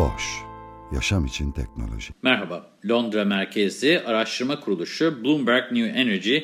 Boş, yaşam için teknoloji. Merhaba, Londra merkezli araştırma kuruluşu Bloomberg New Energy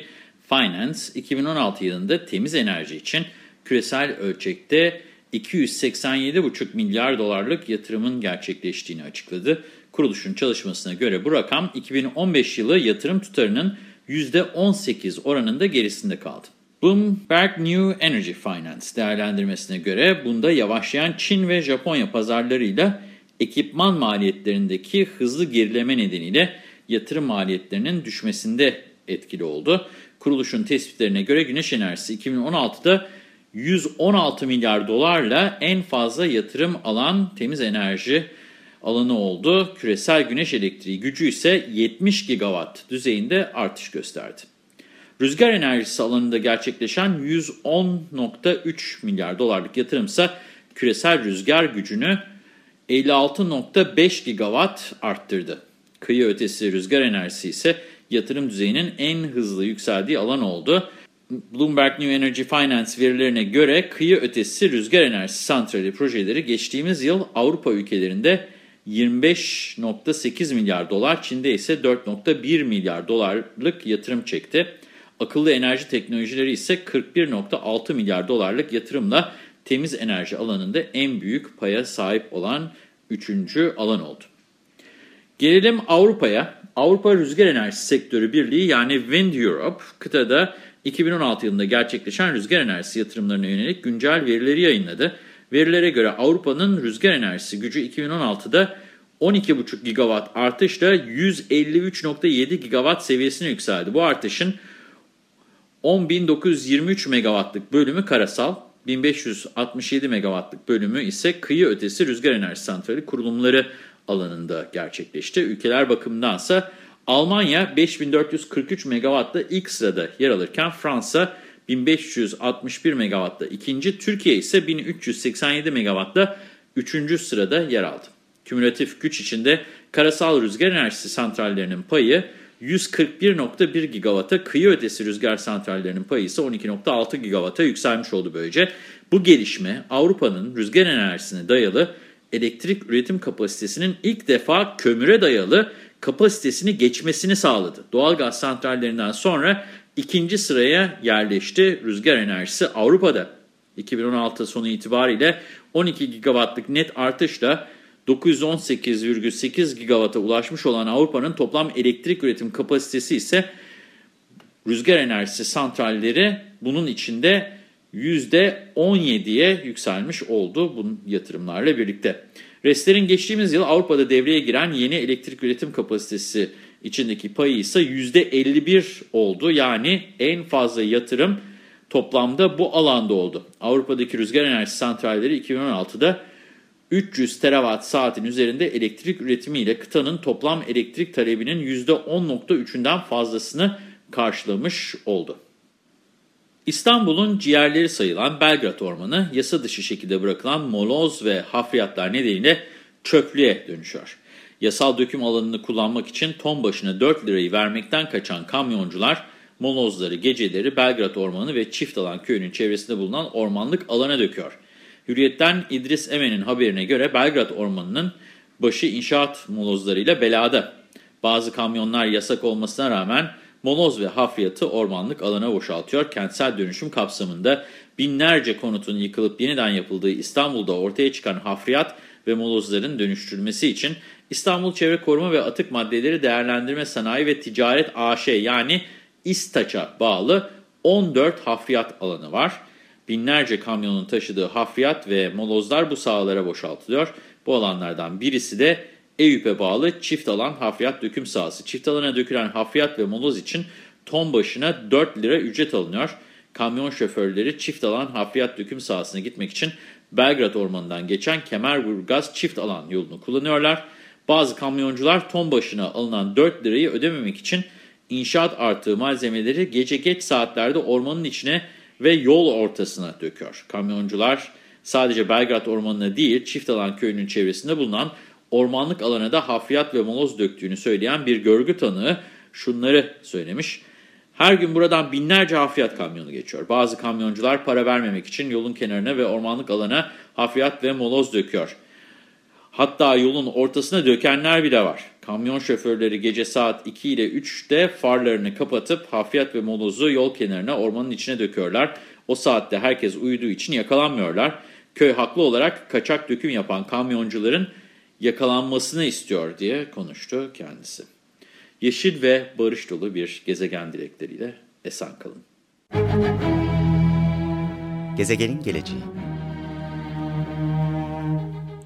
Finance 2016 yılında temiz enerji için küresel ölçekte 287,5 milyar dolarlık yatırımın gerçekleştiğini açıkladı. Kuruluşun çalışmasına göre bu rakam 2015 yılı yatırım tutarının %18 oranında gerisinde kaldı. Bloomberg New Energy Finance değerlendirmesine göre bunda yavaşlayan Çin ve Japonya pazarlarıyla ekipman maliyetlerindeki hızlı gerileme nedeniyle yatırım maliyetlerinin düşmesinde etkili oldu. Kuruluşun tespitlerine göre güneş enerjisi 2016'da 116 milyar dolarla en fazla yatırım alan temiz enerji alanı oldu. Küresel güneş elektriği gücü ise 70 gigawatt düzeyinde artış gösterdi. Rüzgar enerjisi alanında gerçekleşen 110.3 milyar dolarlık yatırımsa küresel rüzgar gücünü 56.5 gigawatt arttırdı. Kıyı ötesi rüzgar enerjisi ise yatırım düzeyinin en hızlı yükseldiği alan oldu. Bloomberg New Energy Finance verilerine göre kıyı ötesi rüzgar enerjisi santrali projeleri geçtiğimiz yıl Avrupa ülkelerinde 25.8 milyar dolar, Çin'de ise 4.1 milyar dolarlık yatırım çekti. Akıllı enerji teknolojileri ise 41.6 milyar dolarlık yatırımla temiz enerji alanında en büyük paya sahip olan üçüncü alan oldu. Gelelim Avrupa'ya. Avrupa Rüzgar Enerjisi Sektörü Birliği yani Wind Europe kıtada 2016 yılında gerçekleşen rüzgar enerjisi yatırımlarına yönelik güncel verileri yayınladı. Verilere göre Avrupa'nın rüzgar enerjisi gücü 2016'da 12,5 gigawatt artışla 153,7 gigawatt seviyesine yükseldi. Bu artışın 10.923 megawattlık bölümü karasal, 1567 megawattlık bölümü ise kıyı ötesi rüzgar enerji santrali kurulumları alanında gerçekleşti. Ülkeler bakımındansa Almanya 5443 megawattla ilk sırada yer alırken Fransa 1561 megawattla ikinci, Türkiye ise 1387 megawattla üçüncü sırada yer aldı. Kümülatif güç içinde karasal rüzgar enerjisi santrallerinin payı 141.1 gigawata, kıyı ötesi rüzgar santrallerinin payı ise 12.6 gigawata yükselmiş oldu böylece. Bu gelişme Avrupa'nın rüzgar enerjisine dayalı elektrik üretim kapasitesinin ilk defa kömüre dayalı kapasitesini geçmesini sağladı. Doğalgaz santrallerinden sonra ikinci sıraya yerleşti rüzgar enerjisi Avrupa'da. 2016 sonu itibariyle 12 gigawattlık net artışla 918,8 gigawata ulaşmış olan Avrupa'nın toplam elektrik üretim kapasitesi ise rüzgar enerjisi santralleri bunun içinde %17'ye yükselmiş oldu bu yatırımlarla birlikte. Resler'in geçtiğimiz yıl Avrupa'da devreye giren yeni elektrik üretim kapasitesi içindeki payı ise %51 oldu. Yani en fazla yatırım toplamda bu alanda oldu. Avrupa'daki rüzgar enerjisi santralleri 2016'da 300 terawatt saatin üzerinde elektrik üretimiyle kıtanın toplam elektrik talebinin %10.3'ünden fazlasını karşılamış oldu. İstanbul'un ciğerleri sayılan Belgrad Ormanı yasa dışı şekilde bırakılan moloz ve hafriyatlar nedeniyle çöplüğe dönüşüyor. Yasal döküm alanını kullanmak için ton başına 4 lirayı vermekten kaçan kamyoncular molozları geceleri Belgrad Ormanı ve Çiftalan köyünün çevresinde bulunan ormanlık alana döküyor. Hürriyet'ten İdris Emen'in haberine göre Belgrad Ormanı'nın başı inşaat molozlarıyla belada. Bazı kamyonlar yasak olmasına rağmen moloz ve hafriyatı ormanlık alana boşaltıyor. Kentsel dönüşüm kapsamında binlerce konutun yıkılıp yeniden yapıldığı İstanbul'da ortaya çıkan hafriyat ve molozların dönüştürülmesi için İstanbul Çevre Koruma ve Atık Maddeleri Değerlendirme Sanayi ve Ticaret AŞ yani İSTAÇ'a bağlı 14 hafriyat alanı var. Binlerce kamyonun taşıdığı hafriyat ve molozlar bu sahalara boşaltılıyor. Bu alanlardan birisi de Eyüp'e bağlı çift alan hafriyat döküm sahası. Çift alana dökülen hafriyat ve moloz için ton başına 4 lira ücret alınıyor. kamyon şoförleri çift alan hafriyat döküm sahasına gitmek için Belgrad Ormanı'ndan geçen Kemerburgaz çift alan yolunu kullanıyorlar. Bazı kamyoncular ton başına alınan 4 lirayı ödememek için inşaat artığı malzemeleri gece geç saatlerde ormanın içine ve yol ortasına döküyor. Kamyoncular sadece Belgrad Ormanı'na değil çift alan köyünün çevresinde bulunan ormanlık alana da hafriyat ve moloz döktüğünü söyleyen bir görgü tanığı şunları söylemiş. Her gün buradan binlerce hafriyat kamyonu geçiyor. Bazı kamyoncular para vermemek için yolun kenarına ve ormanlık alana hafriyat ve moloz döküyor. Hatta yolun ortasına dökenler bile var. Kamyon şoförleri gece saat 2 ile 3'te farlarını kapatıp hafriyat ve molozu yol kenarına ormanın içine döküyorlar. O saatte herkes uyuduğu için yakalanmıyorlar. Köy haklı olarak kaçak döküm yapan kamyoncuların yakalanmasını istiyor diye konuştu kendisi. Yeşil ve barış dolu bir gezegen dilekleriyle esen kalın. Gezegenin geleceği